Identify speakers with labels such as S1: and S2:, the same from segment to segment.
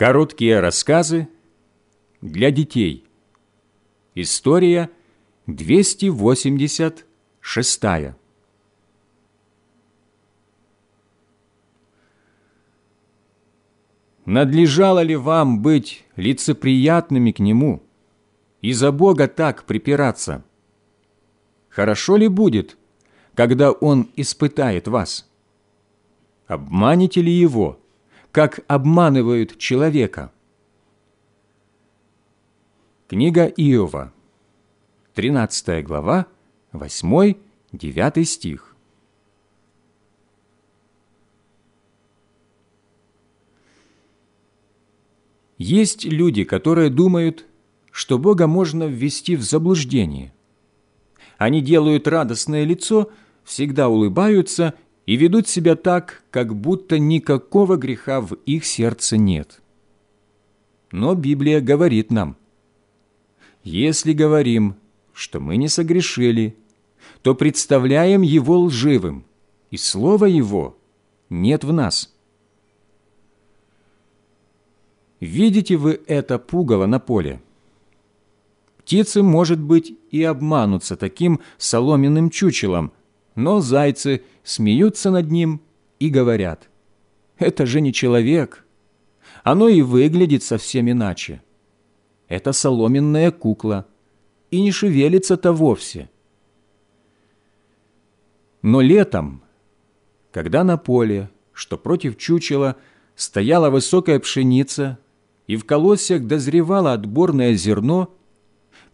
S1: Короткие рассказы для детей. История 286. Надлежало ли вам быть лицеприятными к Нему и за Бога так припираться? Хорошо ли будет, когда Он испытает вас? Обманете ли Его – как обманывают человека. Книга Иова, 13 глава, 8-9 стих. Есть люди, которые думают, что Бога можно ввести в заблуждение. Они делают радостное лицо, всегда улыбаются и ведут себя так, как будто никакого греха в их сердце нет. Но Библия говорит нам, если говорим, что мы не согрешили, то представляем Его лживым, и Слова Его нет в нас. Видите вы это пугало на поле? Птицы, может быть, и обманутся таким соломенным чучелом – но зайцы смеются над ним и говорят, «Это же не человек. Оно и выглядит совсем иначе. Это соломенная кукла, и не шевелится-то вовсе». Но летом, когда на поле, что против чучела, стояла высокая пшеница, и в колосьях дозревало отборное зерно –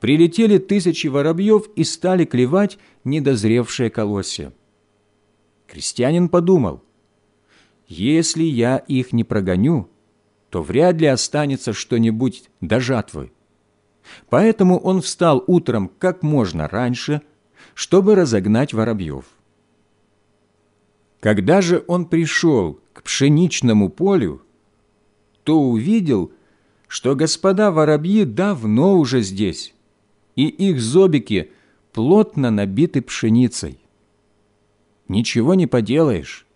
S1: прилетели тысячи воробьев и стали клевать недозревшие колосья. Крестьянин подумал, если я их не прогоню, то вряд ли останется что-нибудь до жатвы. Поэтому он встал утром как можно раньше, чтобы разогнать воробьев. Когда же он пришел к пшеничному полю, то увидел, что господа воробьи давно уже здесь, и их зобики плотно набиты пшеницей. Ничего не поделаешь,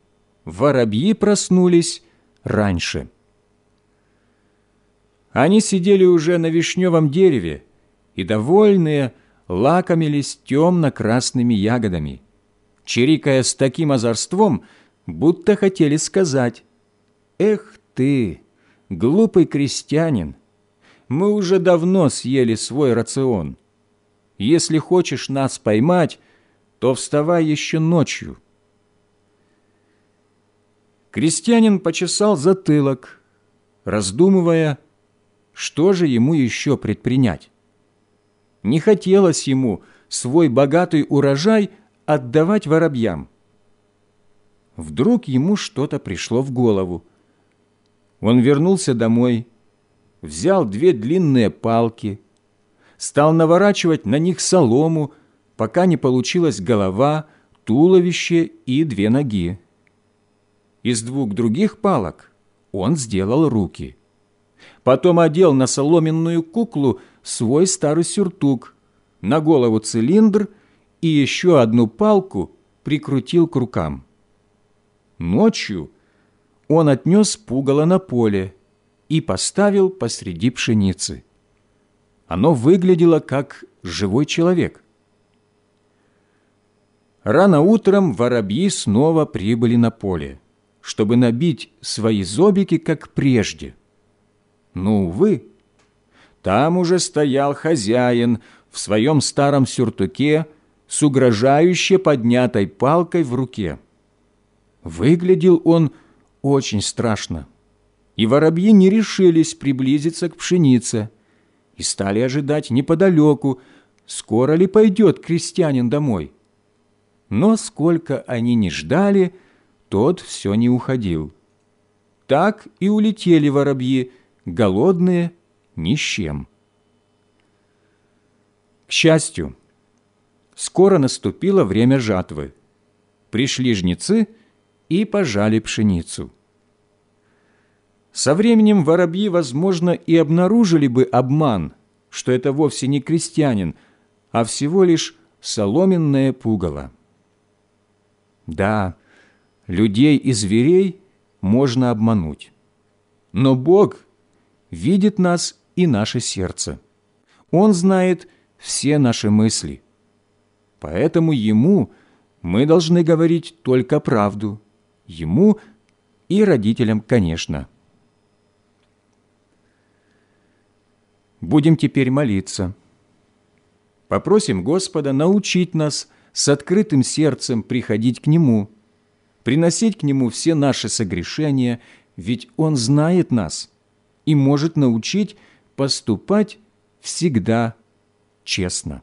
S1: воробьи проснулись раньше. Они сидели уже на вишневом дереве и, довольные, лакомились темно-красными ягодами, чирикая с таким озорством, будто хотели сказать «Эх ты, глупый крестьянин, мы уже давно съели свой рацион, если хочешь нас поймать, то вставай еще ночью». Крестьянин почесал затылок, раздумывая, что же ему еще предпринять. Не хотелось ему свой богатый урожай отдавать воробьям. Вдруг ему что-то пришло в голову. Он вернулся домой, взял две длинные палки – стал наворачивать на них солому, пока не получилась голова, туловище и две ноги. Из двух других палок он сделал руки. Потом одел на соломенную куклу свой старый сюртук, на голову цилиндр и еще одну палку прикрутил к рукам. Ночью он отнес пугало на поле и поставил посреди пшеницы. Оно выглядело как живой человек. Рано утром воробьи снова прибыли на поле, чтобы набить свои зобики, как прежде. Но, увы, там уже стоял хозяин в своем старом сюртуке с угрожающе поднятой палкой в руке. Выглядел он очень страшно, и воробьи не решились приблизиться к пшенице – и стали ожидать неподалеку, скоро ли пойдет крестьянин домой. Но сколько они не ждали, тот все не уходил. Так и улетели воробьи, голодные, ни с чем. К счастью, скоро наступило время жатвы. Пришли жнецы и пожали пшеницу. Со временем воробьи, возможно, и обнаружили бы обман, что это вовсе не крестьянин, а всего лишь соломенное пугало. Да, людей и зверей можно обмануть, но Бог видит нас и наше сердце. Он знает все наши мысли. Поэтому Ему мы должны говорить только правду. Ему и родителям, конечно. Будем теперь молиться. Попросим Господа научить нас с открытым сердцем приходить к Нему, приносить к Нему все наши согрешения, ведь Он знает нас и может научить поступать всегда честно.